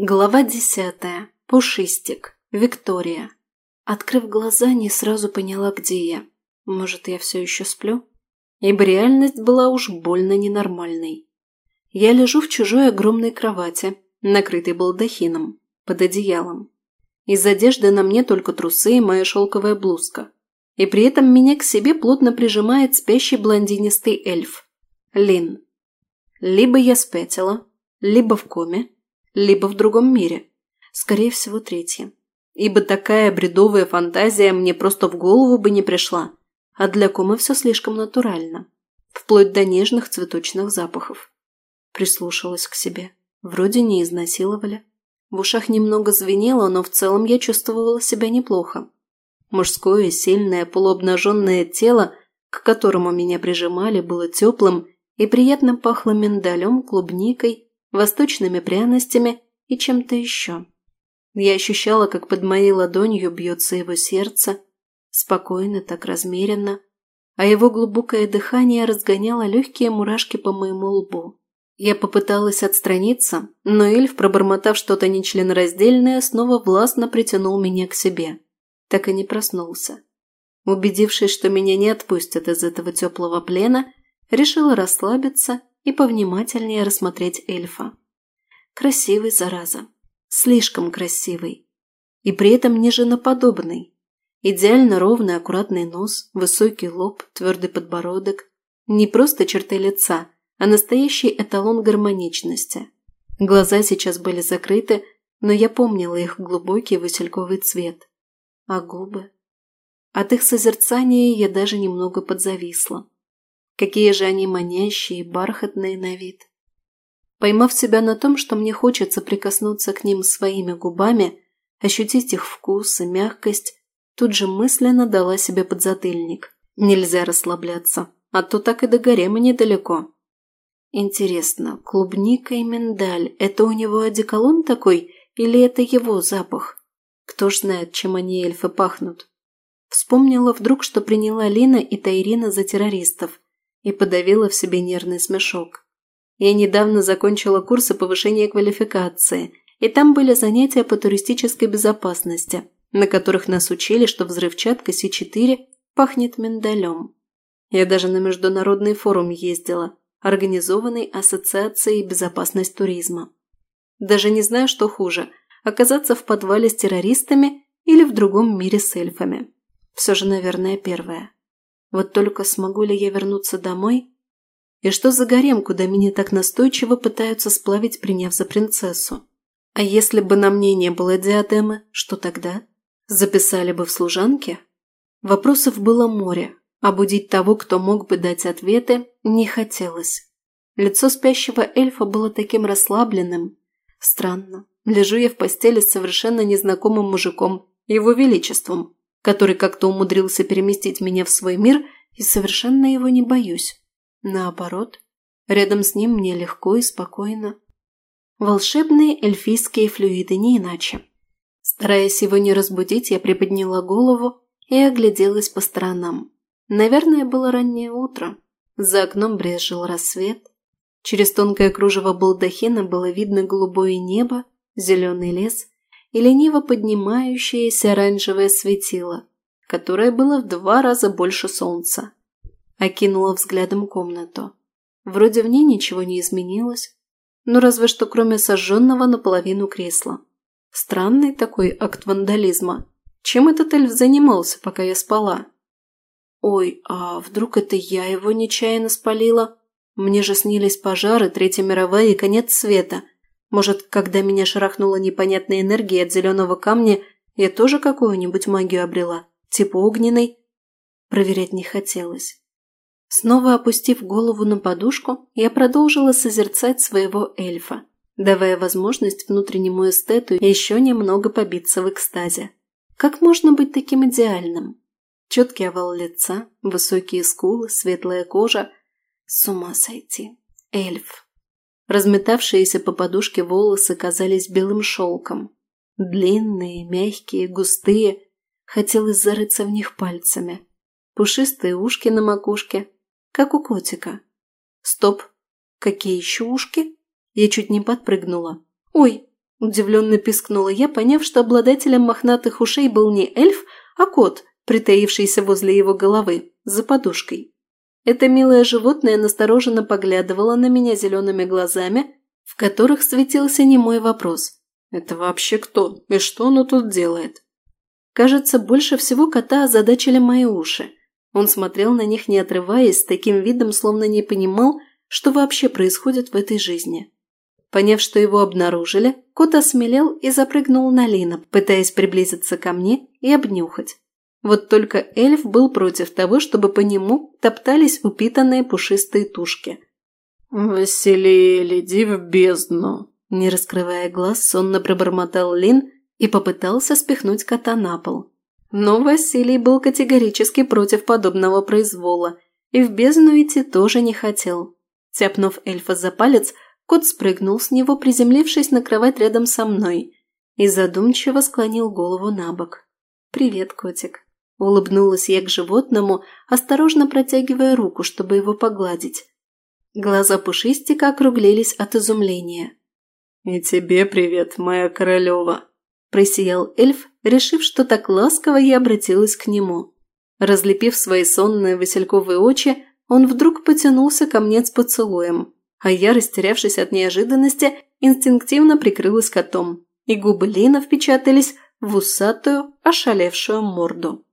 Глава десятая. Пушистик. Виктория. Открыв глаза, не сразу поняла, где я. Может, я все еще сплю? Ибо реальность была уж больно ненормальной. Я лежу в чужой огромной кровати, накрытой балдахином, под одеялом. Из одежды на мне только трусы и моя шелковая блузка. И при этом меня к себе плотно прижимает спящий блондинистый эльф. Лин. Либо я спятила, либо в коме, либо в другом мире. Скорее всего, третье. Ибо такая бредовая фантазия мне просто в голову бы не пришла. А для комы все слишком натурально. Вплоть до нежных цветочных запахов. Прислушалась к себе. Вроде не изнасиловали. В ушах немного звенело, но в целом я чувствовала себя неплохо. Мужское, сильное, полуобнаженное тело, к которому меня прижимали, было теплым и приятно пахло миндалем, клубникой восточными пряностями и чем-то еще. Я ощущала, как под моей ладонью бьется его сердце, спокойно, так размеренно, а его глубокое дыхание разгоняло легкие мурашки по моему лбу. Я попыталась отстраниться, но эльф, пробормотав что-то нечленораздельное, снова властно притянул меня к себе. Так и не проснулся. Убедившись, что меня не отпустят из этого теплого плена, решила расслабиться и повнимательнее рассмотреть эльфа. Красивый, зараза. Слишком красивый. И при этом не женоподобный. Идеально ровный аккуратный нос, высокий лоб, твердый подбородок. Не просто черты лица, а настоящий эталон гармоничности. Глаза сейчас были закрыты, но я помнила их глубокий васильковый цвет. А губы? От их созерцания я даже немного подзависла. Какие же они манящие, бархатные на вид. Поймав себя на том, что мне хочется прикоснуться к ним своими губами, ощутить их вкус и мягкость, тут же мысленно дала себе подзатыльник. Нельзя расслабляться, а то так и до гарема недалеко. Интересно, клубника и миндаль – это у него одеколон такой или это его запах? Кто ж знает, чем они эльфы пахнут. Вспомнила вдруг, что приняла Лина и Тайрина за террористов – и подавила в себе нервный смешок. Я недавно закончила курсы повышения квалификации, и там были занятия по туристической безопасности, на которых нас учили, что взрывчатка С4 пахнет миндалем. Я даже на международный форум ездила, организованный Ассоциацией безопасность туризма. Даже не знаю, что хуже – оказаться в подвале с террористами или в другом мире с эльфами. Все же, наверное, первое. Вот только смогу ли я вернуться домой? И что за гарем, куда меня так настойчиво пытаются сплавить, приняв за принцессу? А если бы на мне не было диадемы, что тогда? Записали бы в служанке? Вопросов было море, а будить того, кто мог бы дать ответы, не хотелось. Лицо спящего эльфа было таким расслабленным. Странно. Лежу я в постели с совершенно незнакомым мужиком, его величеством который как-то умудрился переместить меня в свой мир, и совершенно его не боюсь. Наоборот, рядом с ним мне легко и спокойно. Волшебные эльфийские флюиды не иначе. Стараясь его не разбудить, я приподняла голову и огляделась по сторонам. Наверное, было раннее утро. За окном брезжил рассвет. Через тонкое кружево балдахина было видно голубое небо, зеленый лес и лениво поднимающееся оранжевое светило, которое было в два раза больше солнца. Окинула взглядом комнату. Вроде в ней ничего не изменилось, ну разве что кроме сожженного наполовину кресла. Странный такой акт вандализма. Чем этот эльф занимался, пока я спала? Ой, а вдруг это я его нечаянно спалила? Мне же снились пожары, Третья мировая и конец света – может, когда меня шарахнула непонятная энергия от зеленого камня, я тоже какую-нибудь магию обрела? Типа огненной? Проверять не хотелось. Снова опустив голову на подушку, я продолжила созерцать своего эльфа, давая возможность внутреннему эстету еще немного побиться в экстазе. Как можно быть таким идеальным? Четкий овал лица, высокие скулы, светлая кожа. С ума сойти. Эльф. Разметавшиеся по подушке волосы казались белым шелком. Длинные, мягкие, густые. Хотелось зарыться в них пальцами. Пушистые ушки на макушке, как у котика. Стоп! Какие еще ушки? Я чуть не подпрыгнула. Ой, Удивленно пискнула я, поняв, что обладателем мохнатых ушей был не эльф, а кот, притаившийся возле его головы, за подушкой. Это милое животное настороженно поглядывало на меня зелеными глазами, в которых светился немой вопрос. «Это вообще кто? И что оно тут делает?» Кажется, больше всего кота озадачили мои уши. Он смотрел на них, не отрываясь, с таким видом, словно не понимал, что вообще происходит в этой жизни. Поняв, что его обнаружили, кот осмелел и запрыгнул на Лина, пытаясь приблизиться ко мне и обнюхать. Вот только эльф был против того, чтобы по нему топтались упитанные пушистые тушки. «Василий, иди в бездну!» Не раскрывая глаз, сонно пробормотал Лин и попытался спихнуть кота на пол. Но Василий был категорически против подобного произвола и в бездну идти тоже не хотел. Тяпнув эльфа за палец, кот спрыгнул с него, приземлившись на кровать рядом со мной, и задумчиво склонил голову на бок. «Привет, котик!» Улыбнулась я к животному, осторожно протягивая руку, чтобы его погладить. Глаза пушистика округлились от изумления. «И тебе привет, моя королева!» – просиял эльф, решив, что так ласково я обратилась к нему. Разлепив свои сонные васильковые очи, он вдруг потянулся ко мне с поцелуем, а я, растерявшись от неожиданности, инстинктивно прикрылась котом, и губы Лина впечатались в усатую, ошалевшую морду.